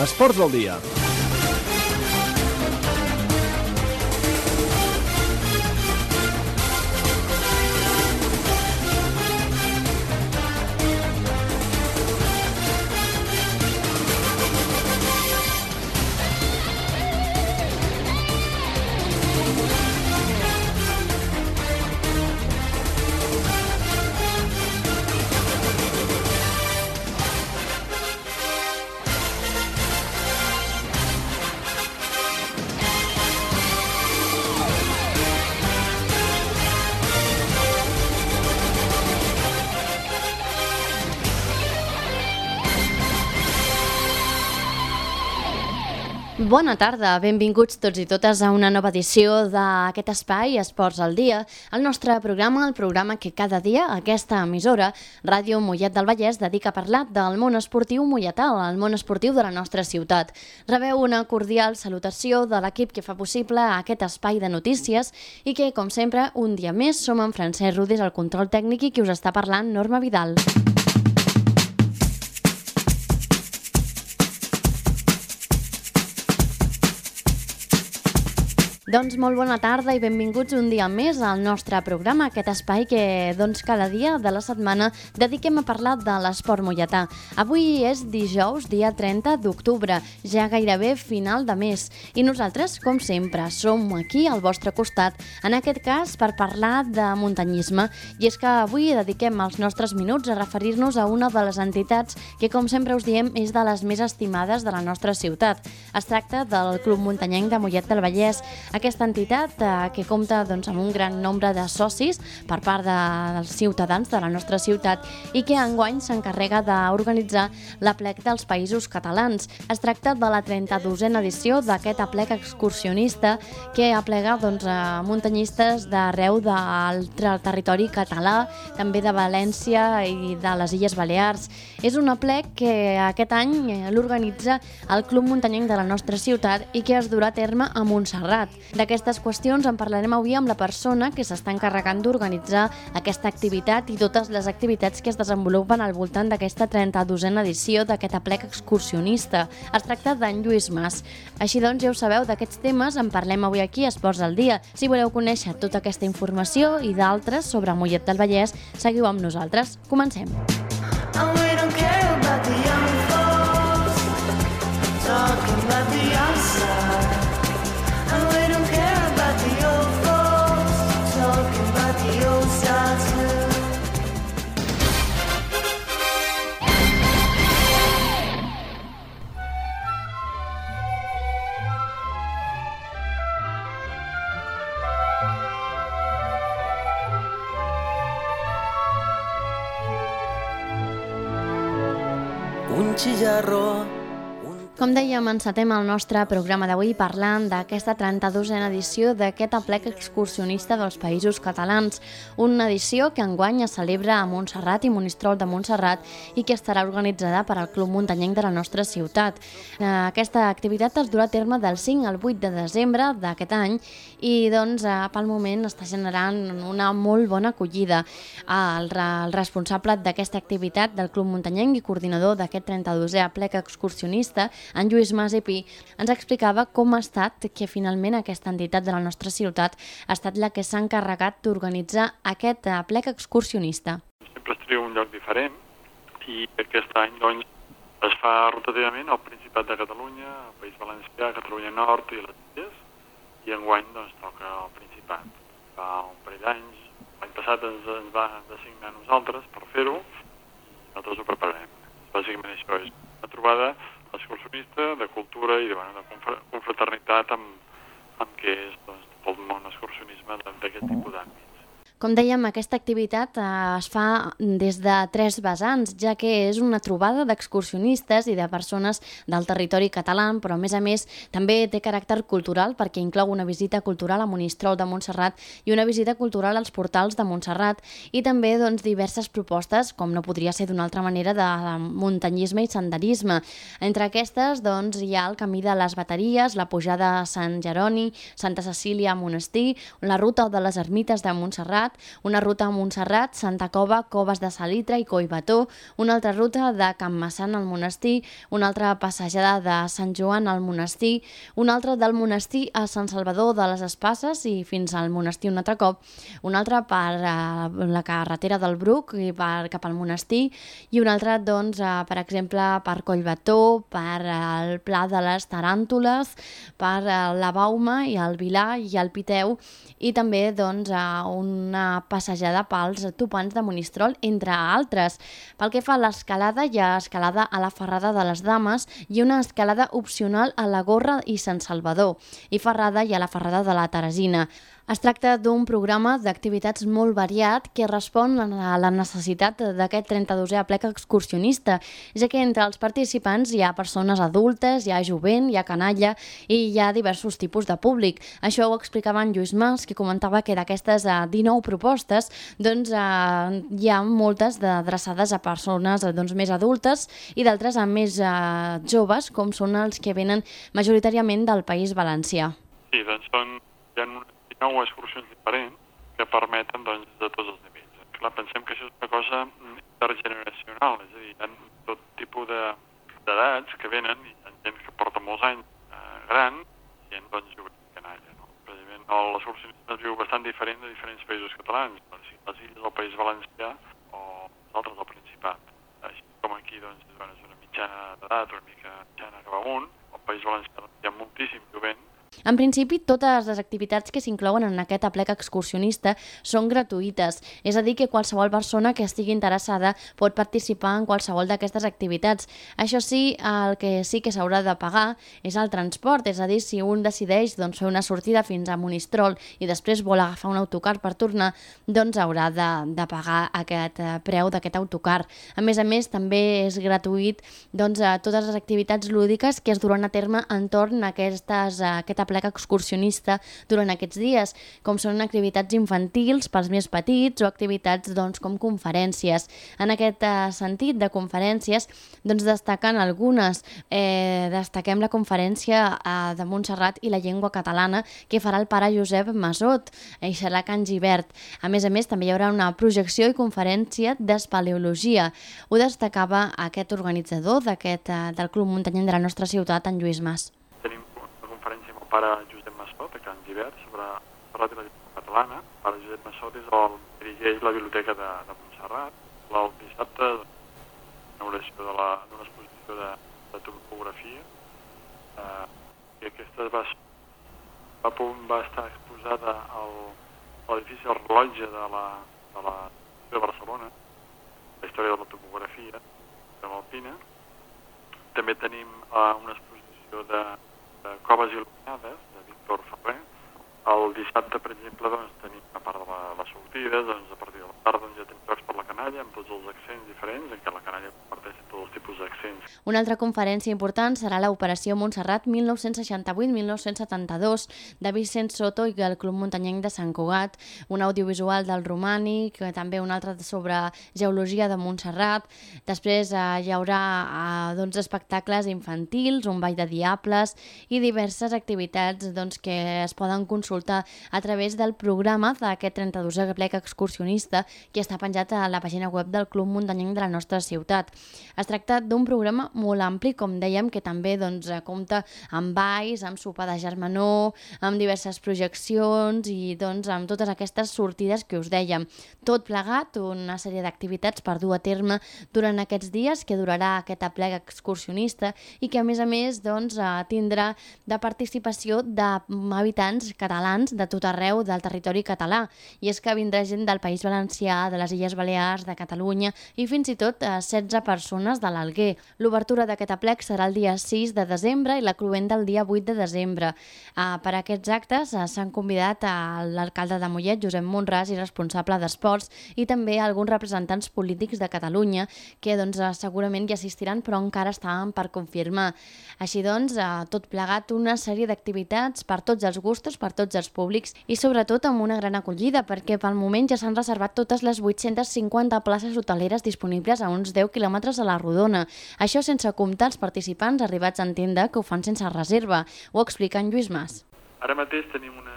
Esports del dia. Bona tarda, benvinguts tots i totes a una nova edició d'aquest espai Esports al Dia, el nostre programa, el programa que cada dia aquesta emissora, Ràdio Mollet del Vallès, dedica a parlar del món esportiu molletà, el món esportiu de la nostra ciutat. Rebeu una cordial salutació de l'equip que fa possible aquest espai de notícies i que, com sempre, un dia més som en Francesc Rudis, el control tècnic i qui us està parlant, Norma Vidal. Doncs molt bona tarda i benvinguts un dia més al nostre programa, aquest espai que doncs, cada dia de la setmana dediquem a parlar de l'esport molletà. Avui és dijous, dia 30 d'octubre, ja gairebé final de mes, i nosaltres, com sempre, som aquí al vostre costat, en aquest cas per parlar de muntanyisme, i és que avui dediquem els nostres minuts a referir-nos a una de les entitats que, com sempre us diem, és de les més estimades de la nostra ciutat. Es tracta del Club Muntanyenc de Mollet del Vallès, aquesta entitat eh, que compta doncs, amb un gran nombre de socis per part de, dels ciutadans de la nostra ciutat i que enguany s'encarrega d'organitzar l'aplec dels països catalans. Es tracta de la 32a edició d'aquest aplec excursionista que aplega doncs, a muntanyistes d'arreu del territori català, també de València i de les Illes Balears. És un aplec que aquest any eh, l'organitza el Club Muntanyenc de la nostra ciutat i que es durà a terme a Montserrat. D'aquestes qüestions en parlarem avui amb la persona que s'està encarregant d'organitzar aquesta activitat i totes les activitats que es desenvolupen al voltant d'aquesta 32a edició d'aquest aplec excursionista. Es tracta d'en Lluís Mas. Així doncs, ja ho sabeu, d'aquests temes en parlem avui aquí a Esports al Dia. Si voleu conèixer tota aquesta informació i d'altres sobre Mollet del Vallès, seguiu amb nosaltres. Comencem. And chillarro, un... Com dèiem, encetem el nostre programa d'avui parlant d'aquesta 32a edició d'aquest aplec excursionista dels països catalans, una edició que enguany es celebra a Montserrat i Monistrol de Montserrat i que estarà organitzada per al Club Muntanyenc de la nostra ciutat. Eh, Aquesta activitat es durà a terme del 5 al 8 de desembre d'aquest any i doncs eh, pel moment està generant una molt bona acollida. El, re- el responsable d'aquesta activitat del Club Muntanyenc i coordinador d'aquest 32è aplec excursionista, en Lluís Mas i Pi, ens explicava com ha estat que finalment aquesta entitat de la nostra ciutat ha estat la que s'ha encarregat d'organitzar aquest aplec excursionista. sempre es un lloc diferent i aquest any doncs, es fa rotativament al Principat de Catalunya, al País Valencià, Catalunya Nord i les Illes, i enguany doncs, toca al Principat. Fa un parell d'anys, l'any passat ens, ens va designar nosaltres per fer-ho i nosaltres ho prepararem. Bàsicament això és una trobada excursionista de cultura i de, bueno, de confra- confraternitat amb, amb què és doncs, tot el món excursionisme d'aquest tipus d'àmbits. Com dèiem, aquesta activitat eh, es fa des de tres vessants, ja que és una trobada d'excursionistes i de persones del territori català, però a més a més també té caràcter cultural perquè inclou una visita cultural a Monistrol de Montserrat i una visita cultural als portals de Montserrat i també doncs, diverses propostes, com no podria ser d'una altra manera, de, muntanyisme i senderisme. Entre aquestes doncs, hi ha el camí de les bateries, la pujada a Sant Jeroni, Santa Cecília a Monestir, la ruta de les ermites de Montserrat, Montserrat, una ruta a Montserrat, Santa Cova, Coves de Salitre i Collbató, una altra ruta de Can Massan al monestir, una altra passejada de Sant Joan al monestir, una altra del monestir a Sant Salvador de les Espasses i fins al monestir un altre cop, una altra per uh, la carretera del Bruc i per, cap al monestir i una altra, doncs, uh, per exemple, per Collbató, per uh, el Pla de les Taràntules, per uh, la Bauma i el Vilar i el Piteu i també doncs, uh, una passejada pels topants de Monistrol, entre altres. Pel que fa a l'escalada, hi ha escalada a la Ferrada de les Dames i una escalada opcional a la Gorra i Sant Salvador i ferrada i a la Ferrada de la Teresina. Es tracta d'un programa d'activitats molt variat que respon a la necessitat d'aquest 32è aplec excursionista, ja que entre els participants hi ha persones adultes, hi ha jovent, hi ha canalla i hi ha diversos tipus de públic. Això ho explicava en Lluís Mas, que comentava que d'aquestes 19 propostes doncs, eh, hi ha moltes adreçades a persones doncs, més adultes i d'altres a més eh, joves, com són els que venen majoritàriament del País Valencià. Sí, doncs són, hi ha unes 19 excursions diferents que permeten doncs, de tots els nivells. Clar, pensem que això és una cosa intergeneracional, és a dir, hi ha tot tipus d'edats de, que venen, hi ha gent que porta molts anys eh, gran, i gent doncs, jove canalla. No? Precisament no, l'excursionisme es viu bastant diferent de diferents països catalans, si les illes del País Valencià o altres del Principat. Així com aquí doncs, és una mitjana d'edat, una mica mitjana cap amunt, al País Valencià doncs, hi ha moltíssim jovent en principi, totes les activitats que s'inclouen en aquest aplec excursionista són gratuïtes, és a dir, que qualsevol persona que estigui interessada pot participar en qualsevol d'aquestes activitats. Això sí, el que sí que s'haurà de pagar és el transport, és a dir, si un decideix doncs, fer una sortida fins a Monistrol i després vol agafar un autocar per tornar, doncs haurà de, de pagar aquest eh, preu d'aquest autocar. A més a més, també és gratuït doncs, a totes les activitats lúdiques que es duran a terme entorn a aquestes, a aquest plec excursionista durant aquests dies, com són activitats infantils pels més petits o activitats doncs, com conferències. En aquest eh, sentit de conferències doncs, destaquen algunes. Eh, destaquem la conferència eh, de Montserrat i la llengua catalana que farà el pare Josep Masot, i serà Can Givert. A més a més, també hi haurà una projecció i conferència d'espeleologia. Ho destacava aquest organitzador d'aquest eh, del Club Muntanyenc de la nostra ciutat, en Lluís Mas pare Josep Massot, a Can Givert, sobre la de llengua catalana. El pare Josep Massot és el dirigeix la biblioteca de, de Montserrat. El dissabte, inauguració d'una exposició de, de topografia, eh, i aquesta va, va, va estar exposada al, l'edifici del rellotge de la, de la de Barcelona, la història de la topografia de l'Alpina. També tenim eh, una exposició de, de coves il·luminades de Víctor Ferrer. El dissabte, per exemple, doncs, tenim a part de la, la sortida, doncs, a partir de la tarda doncs, ja tenim jocs per la canalla amb tots els accents diferents, en què la canalla comparteix tots d'accents. Una altra conferència important serà l'Operació Montserrat 1968-1972 de Vicent Soto i el Club Muntanyenc de Sant Cugat, un audiovisual del romànic, també un altre sobre geologia de Montserrat. Després eh, hi haurà eh, doncs, espectacles infantils, un ball de diables i diverses activitats doncs, que es poden consultar a través del programa d'aquest 32è plec excursionista que està penjat a la pàgina web del Club Muntanyenc de la nostra ciutat. Es tracta d'un programa molt ampli, com dèiem, que també doncs, compta amb balls, amb sopar de germanor, amb diverses projeccions i doncs, amb totes aquestes sortides que us dèiem. Tot plegat, una sèrie d'activitats per dur a terme durant aquests dies que durarà aquest aplec excursionista i que a més a més doncs, tindrà de participació d'habitants catalans de tot arreu del territori català. I és que vindrà gent del País Valencià, de les Illes Balears, de Catalunya i fins i tot eh, 16 persones de l'Alguer. L'obertura d'aquest aplec serà el dia 6 de desembre i la cluenda el dia 8 de desembre. Eh, per aquests actes eh, s'han convidat a l'alcalde de Mollet, Josep Monràs, i responsable d'Esports, i també alguns representants polítics de Catalunya que doncs, segurament hi assistiran però encara estaven per confirmar. Així doncs, eh, tot plegat una sèrie d'activitats per tots els gustos, per tots els públics i sobretot amb una gran acollida perquè pel moment ja s'han reservat totes les 850 places hoteleres disponibles a uns 10 quilòmetres a la Rodona. Això sense comptar els participants arribats en tenda que ho fan sense reserva. Ho explica en Lluís Mas. Ara mateix tenim una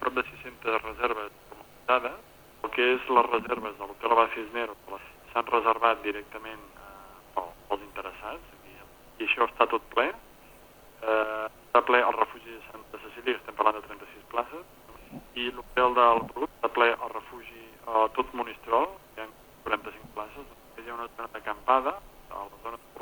prop de 600 reserves comentades el que és les reserves de l'Hotel Abad Cisneros s'han reservat directament eh, pels interessats i, i això està tot ple. Eh, està ple el refugi de Santa Cecília, estem parlant de 36 places, i l'hotel del Brut està ple el refugi a eh, tot Monistrol, hi ha 45 places, hi ha una zona d'acampada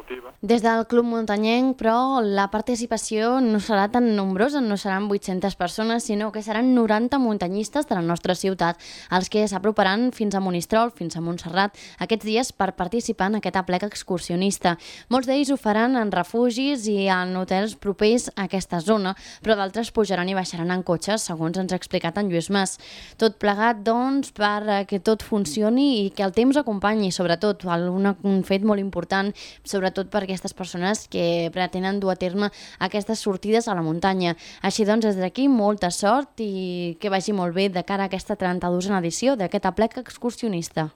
esportiva. Des del Club Muntanyenc, però, la participació no serà tan nombrosa, no seran 800 persones, sinó que seran 90 muntanyistes de la nostra ciutat, els que s'aproparan fins a Monistrol, fins a Montserrat, aquests dies per participar en aquest aplec excursionista. Molts d'ells ho faran en refugis i en hotels propers a aquesta zona, però d'altres pujaran i baixaran en cotxes, segons ens ha explicat en Lluís Mas. Tot plegat, doncs, per que tot funcioni i que el temps acompanyi, sobretot, un fet molt important, sobretot per aquestes persones que pretenen dur a terme aquestes sortides a la muntanya. Així doncs, des d'aquí, molta sort i que vagi molt bé de cara a aquesta 32a edició d'aquest aplec excursionista.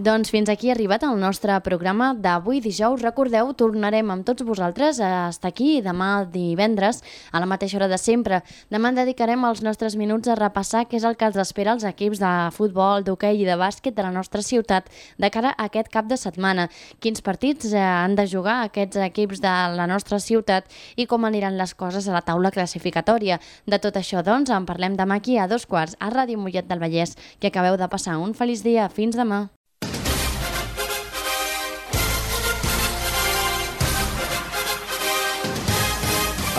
Doncs fins aquí ha arribat el nostre programa d'avui dijous. Recordeu, tornarem amb tots vosaltres a estar aquí demà divendres a la mateixa hora de sempre. Demà dedicarem els nostres minuts a repassar què és el que els espera els equips de futbol, d'hoquei i de bàsquet de la nostra ciutat de cara a aquest cap de setmana. Quins partits eh, han de jugar aquests equips de la nostra ciutat i com aniran les coses a la taula classificatòria. De tot això, doncs, en parlem demà aquí a dos quarts a Ràdio Mollet del Vallès. Que acabeu de passar un feliç dia. Fins demà.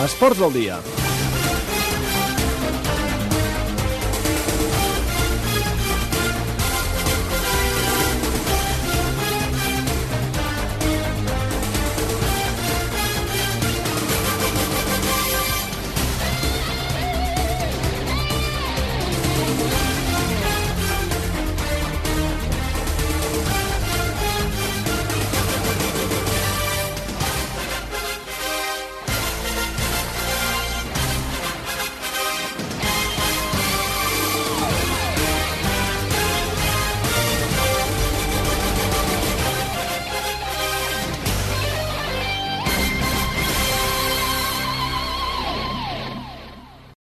Esports del dia.